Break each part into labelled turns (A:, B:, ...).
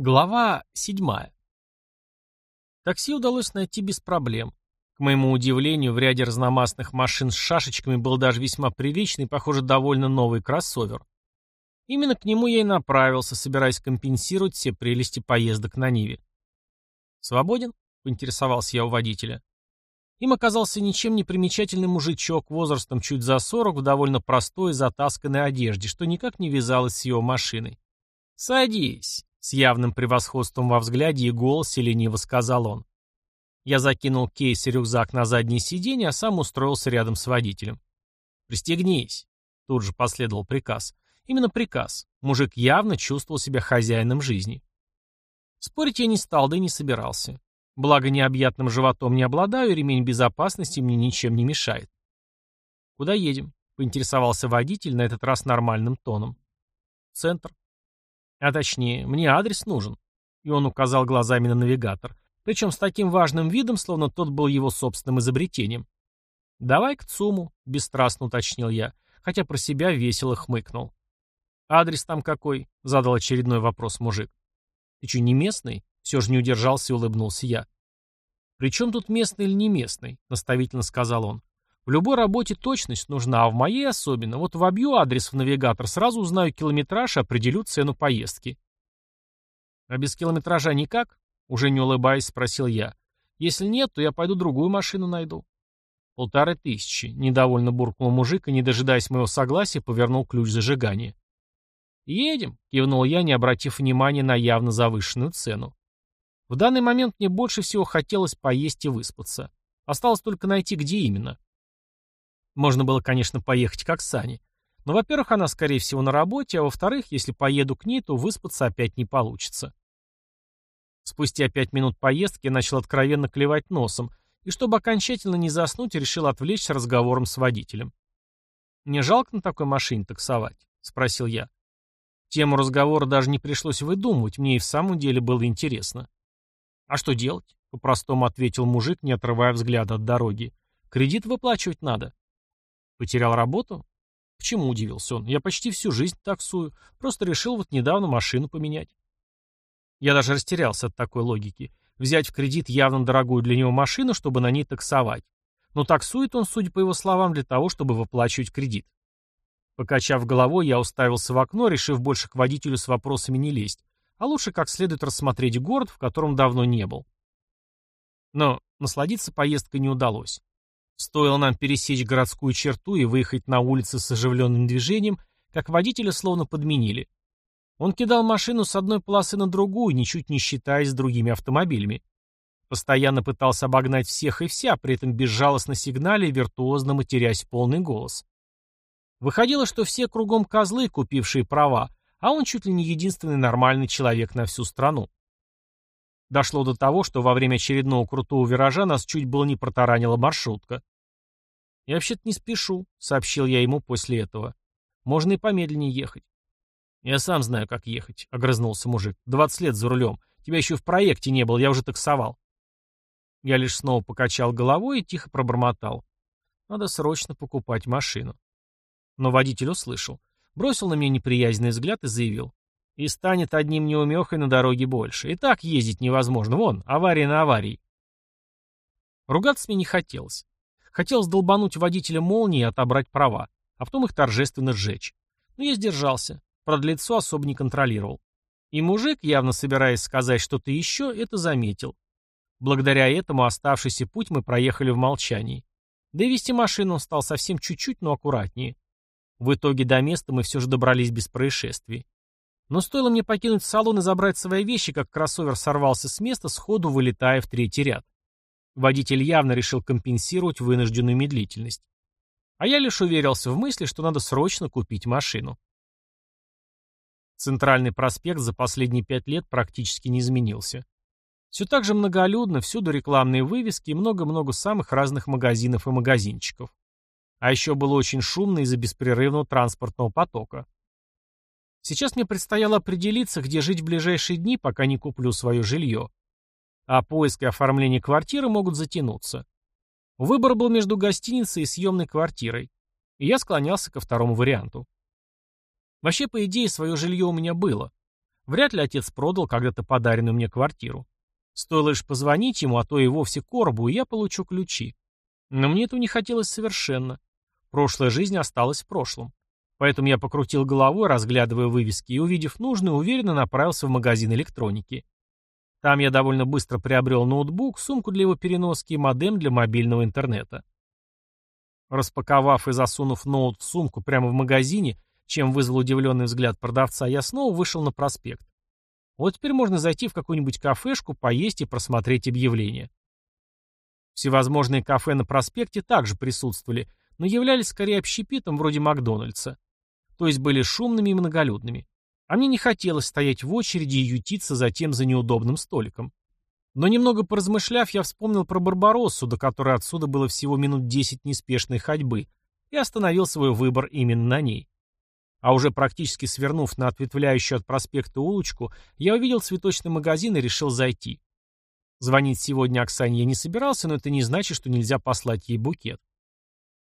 A: Глава седьмая. Такси удалось найти без проблем. К моему удивлению, в ряде разномастных машин с шашечками был даже весьма приличный, похоже, довольно новый кроссовер. Именно к нему я и направился, собираясь компенсировать все прелести поездок на Ниве. «Свободен?» — поинтересовался я у водителя. Им оказался ничем не примечательный мужичок возрастом чуть за сорок в довольно простой затасканной одежде, что никак не вязалось с его машиной. «Садись», с явным превосходством во взгляде и голосе лениво сказал он. Я закинул кейс и рюкзак на заднее сиденье, а сам устроился рядом с водителем. «Пристегнись», — тут же последовал приказ. Именно приказ. Мужик явно чувствовал себя хозяином жизни. Спорить я не стал, да и не собирался. Благо необъятным животом не обладаю, и ремень безопасности мне ничем не мешает. «Куда едем?» — поинтересовался водитель, на этот раз нормальным тоном. «Центр», а точнее, мне адрес нужен. И он указал глазами на навигатор. Причем с таким важным видом, словно тот был его собственным изобретением. «Давай к ЦУМу», — бесстрастно уточнил я, хотя про себя весело хмыкнул. «Адрес там какой?» — задал очередной вопрос мужик. «Ты что, не местный?» — все же не удержался и улыбнулся я. «При чем тут местный или не местный?» — наставительно сказал он. В любой работе точность нужна, а в моей особенно. Вот вобью адрес в навигатор, сразу узнаю километраж и определю цену поездки. А без километража никак? Уже не улыбаясь, спросил я. Если нет, то я пойду другую машину найду. Полторы тысячи. Недовольно буркнул мужик и, не дожидаясь моего согласия, повернул ключ зажигания. «Едем», — кивнул я, не обратив внимания на явно завышенную цену. В данный момент мне больше всего хотелось поесть и выспаться. Осталось только найти, где именно. Можно было, конечно, поехать к Оксане. Но, во-первых, она, скорее всего, на работе, а во-вторых, если поеду к ней, то выспаться опять не получится. Спустя пять минут поездки я начал откровенно клевать носом, и чтобы окончательно не заснуть, решил отвлечься разговором с водителем. «Не жалко на такой машине таксовать?» — спросил я. Тему разговора даже не пришлось выдумывать, мне и в самом деле было интересно. «А что делать?» — по-простому ответил мужик, не отрывая взгляда от дороги. «Кредит выплачивать надо». Потерял работу? Почему удивился он? Я почти всю жизнь таксую. Просто решил вот недавно машину поменять. Я даже растерялся от такой логики. Взять в кредит явно дорогую для него машину, чтобы на ней таксовать. Но таксует он, судя по его словам, для того, чтобы выплачивать кредит. Покачав головой, я уставился в окно, решив больше к водителю с вопросами не лезть, а лучше как следует рассмотреть город, в котором давно не был. Но насладиться поездкой не удалось. Стоило нам пересечь городскую черту и выехать на улицы с оживленным движением, как водителя словно подменили. Он кидал машину с одной полосы на другую, ничуть не считаясь с другими автомобилями. Постоянно пытался обогнать всех и вся, при этом безжалостно сигнале и виртуозно матерясь полный голос. Выходило, что все кругом козлы, купившие права, а он чуть ли не единственный нормальный человек на всю страну. Дошло до того, что во время очередного крутого виража нас чуть было не протаранила маршрутка. «Я вообще-то не спешу», — сообщил я ему после этого. «Можно и помедленнее ехать». «Я сам знаю, как ехать», — огрызнулся мужик. «Двадцать лет за рулем. Тебя еще в проекте не было, я уже таксовал». Я лишь снова покачал головой и тихо пробормотал. «Надо срочно покупать машину». Но водитель услышал. Бросил на меня неприязненный взгляд и заявил. И станет одним неумехой на дороге больше. И так ездить невозможно. Вон, авария на аварии. Ругаться мне не хотелось. Хотелось долбануть водителя молнии и отобрать права, а потом их торжественно сжечь. Но я сдержался. Правда, лицо особо не контролировал. И мужик, явно собираясь сказать что-то еще, это заметил. Благодаря этому оставшийся путь мы проехали в молчании. Да и вести машину стал совсем чуть-чуть, но аккуратнее. В итоге до места мы все же добрались без происшествий. Но стоило мне покинуть салон и забрать свои вещи, как кроссовер сорвался с места, сходу вылетая в третий ряд. Водитель явно решил компенсировать вынужденную медлительность. А я лишь уверился в мысли, что надо срочно купить машину. Центральный проспект за последние пять лет практически не изменился. Все так же многолюдно, всюду рекламные вывески и много-много самых разных магазинов и магазинчиков. А еще было очень шумно из-за беспрерывного транспортного потока. Сейчас мне предстояло определиться, где жить в ближайшие дни, пока не куплю свое жилье. А поиск и оформление квартиры могут затянуться. Выбор был между гостиницей и съемной квартирой. И я склонялся ко второму варианту. Вообще, по идее, свое жилье у меня было. Вряд ли отец продал когда-то подаренную мне квартиру. Стоило лишь позвонить ему, а то и вовсе коробу, и я получу ключи. Но мне этого не хотелось совершенно. Прошлая жизнь осталась в прошлом. Поэтому я покрутил головой, разглядывая вывески, и, увидев нужное, уверенно направился в магазин электроники. Там я довольно быстро приобрел ноутбук, сумку для его переноски и модем для мобильного интернета. Распаковав и засунув ноут в сумку прямо в магазине, чем вызвал удивленный взгляд продавца, я снова вышел на проспект. Вот теперь можно зайти в какую-нибудь кафешку, поесть и просмотреть объявления. Всевозможные кафе на проспекте также присутствовали, но являлись скорее общепитом вроде Макдональдса. То есть были шумными и многолюдными. А мне не хотелось стоять в очереди и ютиться затем за неудобным столиком. Но немного поразмышляв, я вспомнил про Барбароссу, до которой отсюда было всего минут десять неспешной ходьбы, и остановил свой выбор именно на ней. А уже практически свернув на ответвляющую от проспекта улочку, я увидел цветочный магазин и решил зайти. Звонить сегодня Оксане я не собирался, но это не значит, что нельзя послать ей букет.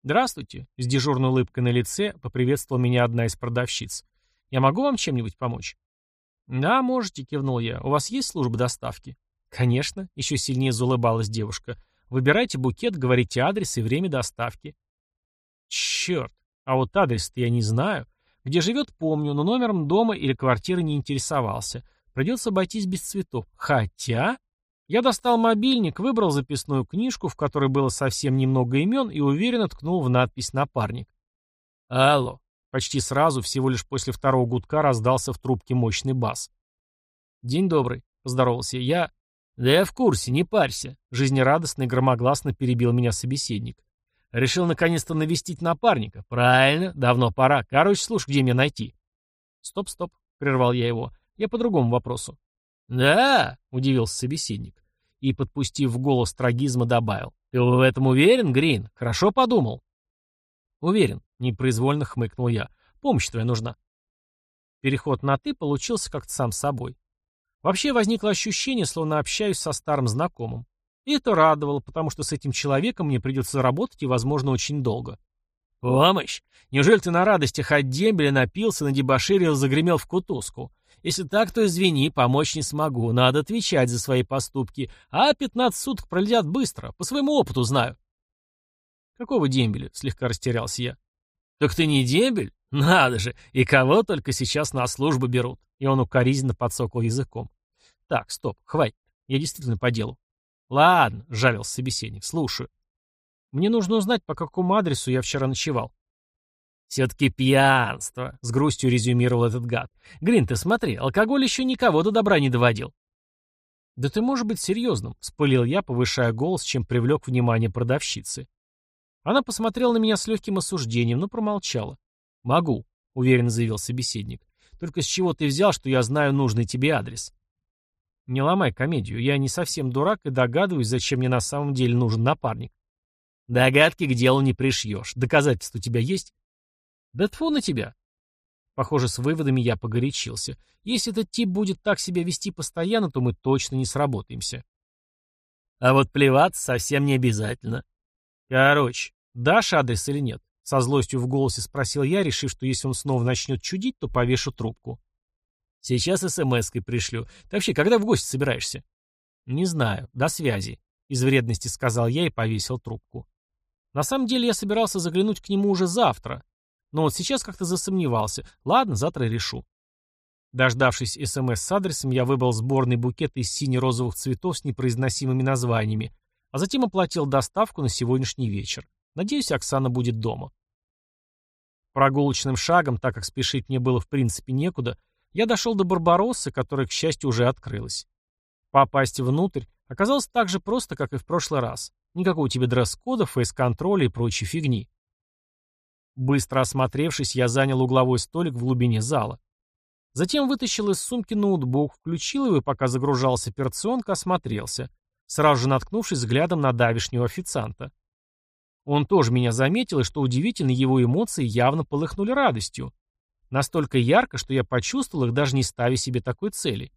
A: «Здравствуйте», — с дежурной улыбкой на лице поприветствовала меня одна из продавщиц. «Я могу вам чем-нибудь помочь?» «Да, можете», — кивнул я. «У вас есть служба доставки?» «Конечно», — еще сильнее заулыбалась девушка. «Выбирайте букет, говорите адрес и время доставки». «Черт, а вот адрес-то я не знаю. Где живет, помню, но номером дома или квартиры не интересовался. Придется обойтись без цветов. Хотя... Я достал мобильник, выбрал записную книжку, в которой было совсем немного имен, и уверенно ткнул в надпись «Напарник». «Алло». Почти сразу, всего лишь после второго гудка, раздался в трубке мощный бас. «День добрый», — поздоровался я. «Да я в курсе, не парься», — жизнерадостно и громогласно перебил меня собеседник. Решил наконец-то навестить напарника. Правильно, давно пора. Короче, слушай, где меня найти? Стоп, стоп, прервал я его. Я по другому вопросу. Да, удивился собеседник. И, подпустив в голос трагизма, добавил. Ты в этом уверен, Грин? Хорошо подумал? Уверен, непроизвольно хмыкнул я. Помощь твоя нужна. Переход на «ты» получился как-то сам собой. Вообще возникло ощущение, словно общаюсь со старым знакомым. И это радовало, потому что с этим человеком мне придется работать и, возможно, очень долго. «Помощь? Неужели ты на радостях от дембеля напился, надебоширил, загремел в кутузку? Если так, то извини, помочь не смогу. Надо отвечать за свои поступки. А 15 суток пролетят быстро. По своему опыту знаю». «Какого дембеля?» — слегка растерялся я. «Так ты не дембель? Надо же! И кого только сейчас на службу берут?» И он укоризненно подсокал языком. «Так, стоп, хватит. Я действительно по делу. «Ладно», — жалился собеседник, — «слушаю». «Мне нужно узнать, по какому адресу я вчера ночевал». «Все-таки пьянство», — с грустью резюмировал этот гад. «Грин, ты смотри, алкоголь еще никого до добра не доводил». «Да ты можешь быть серьезным», — спылил я, повышая голос, чем привлек внимание продавщицы. Она посмотрела на меня с легким осуждением, но промолчала. «Могу», — уверенно заявил собеседник. «Только с чего ты взял, что я знаю нужный тебе адрес?» Не ломай комедию. Я не совсем дурак и догадываюсь, зачем мне на самом деле нужен напарник. Догадки к делу не пришьешь. Доказательства у тебя есть? Да тьфу на тебя. Похоже, с выводами я погорячился. Если этот тип будет так себя вести постоянно, то мы точно не сработаемся. А вот плеваться совсем не обязательно. Короче, дашь адрес или нет? Со злостью в голосе спросил я, решив, что если он снова начнет чудить, то повешу трубку. Сейчас смс-кой пришлю. Ты вообще когда в гости собираешься? Не знаю. До связи. Из вредности сказал я и повесил трубку. На самом деле я собирался заглянуть к нему уже завтра. Но вот сейчас как-то засомневался. Ладно, завтра решу. Дождавшись СМС с адресом, я выбрал сборный букет из сине-розовых цветов с непроизносимыми названиями, а затем оплатил доставку на сегодняшний вечер. Надеюсь, Оксана будет дома. Прогулочным шагом, так как спешить мне было в принципе некуда, я дошел до Барбароссы, которая, к счастью, уже открылась. Попасть внутрь оказалось так же просто, как и в прошлый раз. Никакого тебе дресс-кода, фейс-контроля и прочей фигни. Быстро осмотревшись, я занял угловой столик в глубине зала. Затем вытащил из сумки ноутбук, включил его и, пока загружался операционка, осмотрелся, сразу же наткнувшись взглядом на давишнего официанта. Он тоже меня заметил, и, что удивительно, его эмоции явно полыхнули радостью. Настолько ярко, что я почувствовал их, даже не ставя себе такой цели.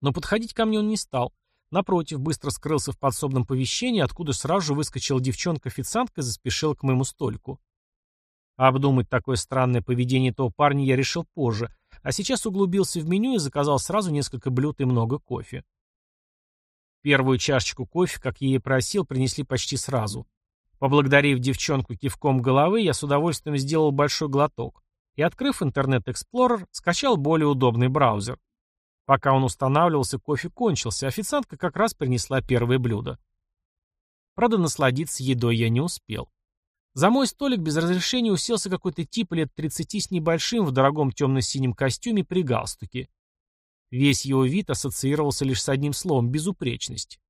A: Но подходить ко мне он не стал. Напротив, быстро скрылся в подсобном помещении, откуда сразу же выскочила девчонка-официантка и заспешила к моему столику. Обдумать такое странное поведение того парня я решил позже, а сейчас углубился в меню и заказал сразу несколько блюд и много кофе. Первую чашечку кофе, как я и просил, принесли почти сразу. Поблагодарив девчонку кивком головы, я с удовольствием сделал большой глоток и, открыв Internet Explorer, скачал более удобный браузер. Пока он устанавливался, кофе кончился, официантка как раз принесла первое блюдо. Правда, насладиться едой я не успел. За мой столик без разрешения уселся какой-то тип лет 30 с небольшим в дорогом темно-синем костюме при галстуке. Весь его вид ассоциировался лишь с одним словом – безупречность.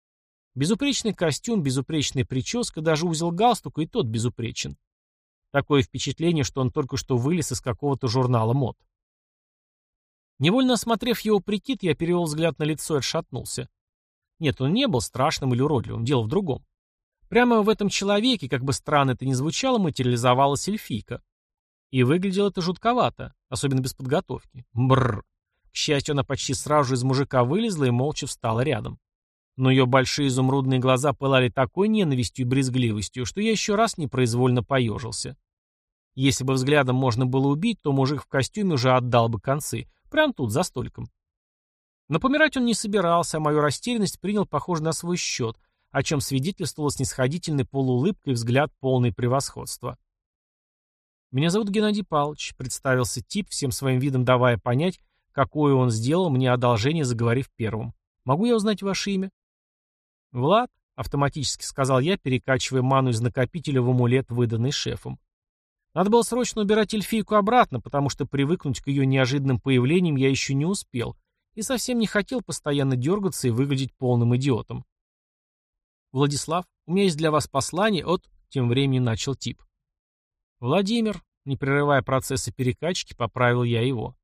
A: Безупречный костюм, безупречная прическа, даже узел галстука и тот безупречен. Такое впечатление, что он только что вылез из какого-то журнала мод. Невольно осмотрев его прикид, я перевел взгляд на лицо и отшатнулся. Нет, он не был страшным или уродливым, дело в другом. Прямо в этом человеке, как бы странно это ни звучало, материализовалась эльфийка. И выглядело это жутковато, особенно без подготовки. Бррр. К счастью, она почти сразу же из мужика вылезла и молча встала рядом. Но ее большие изумрудные глаза пылали такой ненавистью и брезгливостью, что я еще раз непроизвольно поежился. Если бы взглядом можно было убить, то мужик в костюме уже отдал бы концы, прямо тут, за столиком. Но помирать он не собирался, а мою растерянность принял, похоже, на свой счет, о чем свидетельствовала снисходительной полуулыбкой взгляд полный превосходства. «Меня зовут Геннадий Павлович», — представился тип, всем своим видом давая понять, какое он сделал мне одолжение, заговорив первым. «Могу я узнать ваше имя?» «Влад», — автоматически сказал я, перекачивая ману из накопителя в амулет, выданный шефом. Надо было срочно убирать эльфийку обратно, потому что привыкнуть к ее неожиданным появлениям я еще не успел и совсем не хотел постоянно дергаться и выглядеть полным идиотом. «Владислав, у меня есть для вас послание от...» Тем временем начал тип. «Владимир», не прерывая процесса перекачки, поправил я его.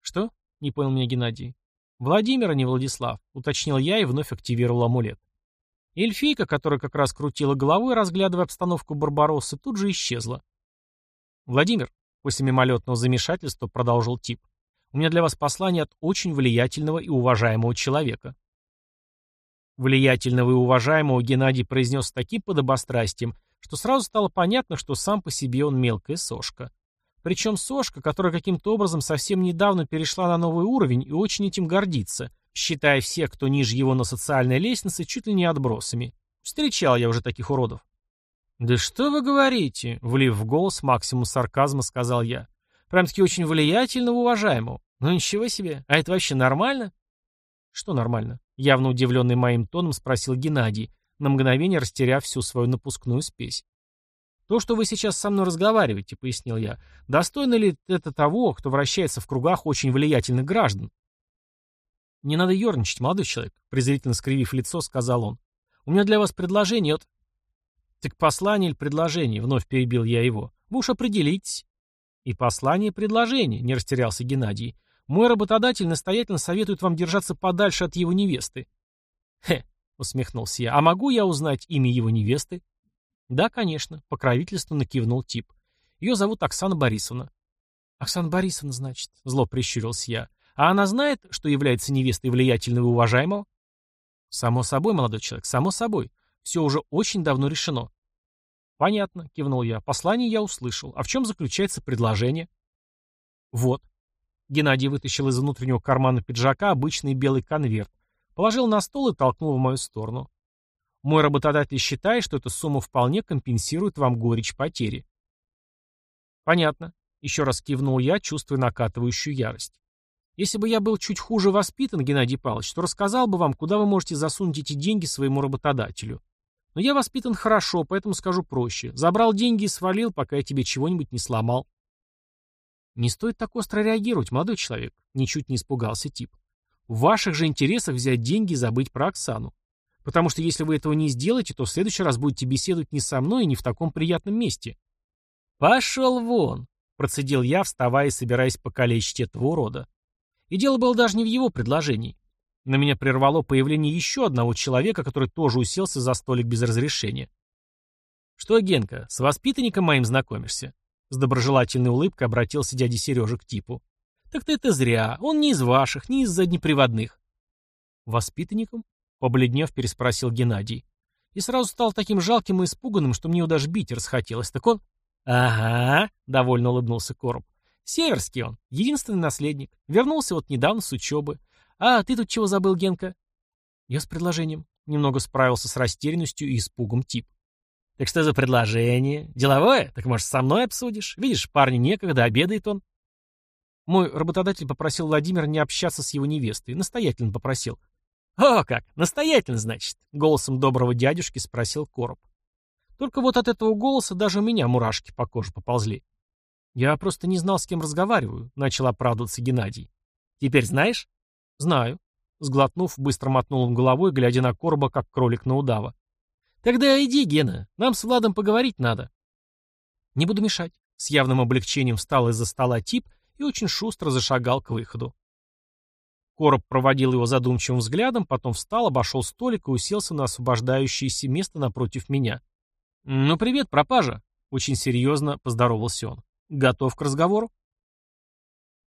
A: «Что?» — не понял меня Геннадий. «Владимир, а не Владислав», — уточнил я и вновь активировал амулет. Эльфийка, которая как раз крутила головой, разглядывая обстановку Барбароссы, тут же исчезла. «Владимир», — после мимолетного замешательства продолжил тип, «у меня для вас послание от очень влиятельного и уважаемого человека». Влиятельного и уважаемого Геннадий произнес с таким подобострастием, что сразу стало понятно, что сам по себе он мелкая сошка. Причем сошка, которая каким-то образом совсем недавно перешла на новый уровень и очень этим гордится, считая всех, кто ниже его на социальной лестнице, чуть ли не отбросами. Встречал я уже таких уродов. «Да что вы говорите?» — влив в голос максимум сарказма, сказал я. «Прям-таки очень влиятельного, уважаемого. Ну ничего себе. А это вообще нормально?» «Что нормально?» — явно удивленный моим тоном спросил Геннадий, на мгновение растеряв всю свою напускную спесь. «То, что вы сейчас со мной разговариваете», — пояснил я, — «достойно ли это того, кто вращается в кругах очень влиятельных граждан?» «Не надо ерничать, молодой человек», — презрительно скривив лицо, сказал он. «У меня для вас предложение от...» «Так послание или предложение?» — вновь перебил я его. «Вы уж определитесь». «И послание, и предложение», — не растерялся Геннадий. «Мой работодатель настоятельно советует вам держаться подальше от его невесты». «Хе», — усмехнулся я. «А могу я узнать имя его невесты?» «Да, конечно», — покровительственно кивнул тип. «Ее зовут Оксана Борисовна». «Оксана Борисовна, значит», — зло прищурился я. «А она знает, что является невестой влиятельного и уважаемого?» «Само собой, молодой человек, само собой. Все уже очень давно решено. «Понятно», — кивнул я. «Послание я услышал. А в чем заключается предложение?» «Вот». Геннадий вытащил из внутреннего кармана пиджака обычный белый конверт, положил на стол и толкнул в мою сторону. «Мой работодатель считает, что эта сумма вполне компенсирует вам горечь потери». «Понятно», — еще раз кивнул я, чувствуя накатывающую ярость. «Если бы я был чуть хуже воспитан, Геннадий Павлович, то рассказал бы вам, куда вы можете засунуть эти деньги своему работодателю. Но я воспитан хорошо, поэтому скажу проще. Забрал деньги и свалил, пока я тебе чего-нибудь не сломал. Не стоит так остро реагировать, молодой человек. Ничуть не испугался тип. В ваших же интересах взять деньги и забыть про Оксану. Потому что если вы этого не сделаете, то в следующий раз будете беседовать не со мной и не в таком приятном месте. Пошел вон, процедил я, вставая и собираясь покалечить этого урода. И дело было даже не в его предложении. На меня прервало появление еще одного человека, который тоже уселся за столик без разрешения. «Что, Генка, с воспитанником моим знакомишься?» С доброжелательной улыбкой обратился дядя Сережа к типу. «Так ты это зря. Он не из ваших, не из заднеприводных». «Воспитанником?» Побледнев, переспросил Геннадий. И сразу стал таким жалким и испуганным, что мне его даже бить расхотелось. Так он... «Ага», — довольно улыбнулся Короб. Северский он, единственный наследник. Вернулся вот недавно с учебы. А ты тут чего забыл, Генка? Я с предложением. Немного справился с растерянностью и испугом тип. Так что за предложение? Деловое? Так может со мной обсудишь? Видишь, парню некогда, обедает он. Мой работодатель попросил Владимира не общаться с его невестой. Настоятельно попросил. «О, как! Настоятельно, значит?» — голосом доброго дядюшки спросил Короб. Только вот от этого голоса даже у меня мурашки по коже поползли. «Я просто не знал, с кем разговариваю», — начал оправдываться Геннадий. «Теперь знаешь?» «Знаю». Сглотнув, быстро мотнул он головой, глядя на Короба, как кролик на удава. «Тогда иди, Гена, нам с Владом поговорить надо». «Не буду мешать». С явным облегчением встал из-за стола тип и очень шустро зашагал к выходу. Короб проводил его задумчивым взглядом, потом встал, обошел столик и уселся на освобождающееся место напротив меня. «Ну, привет, пропажа!» — очень серьезно поздоровался он. «Готов к разговору?»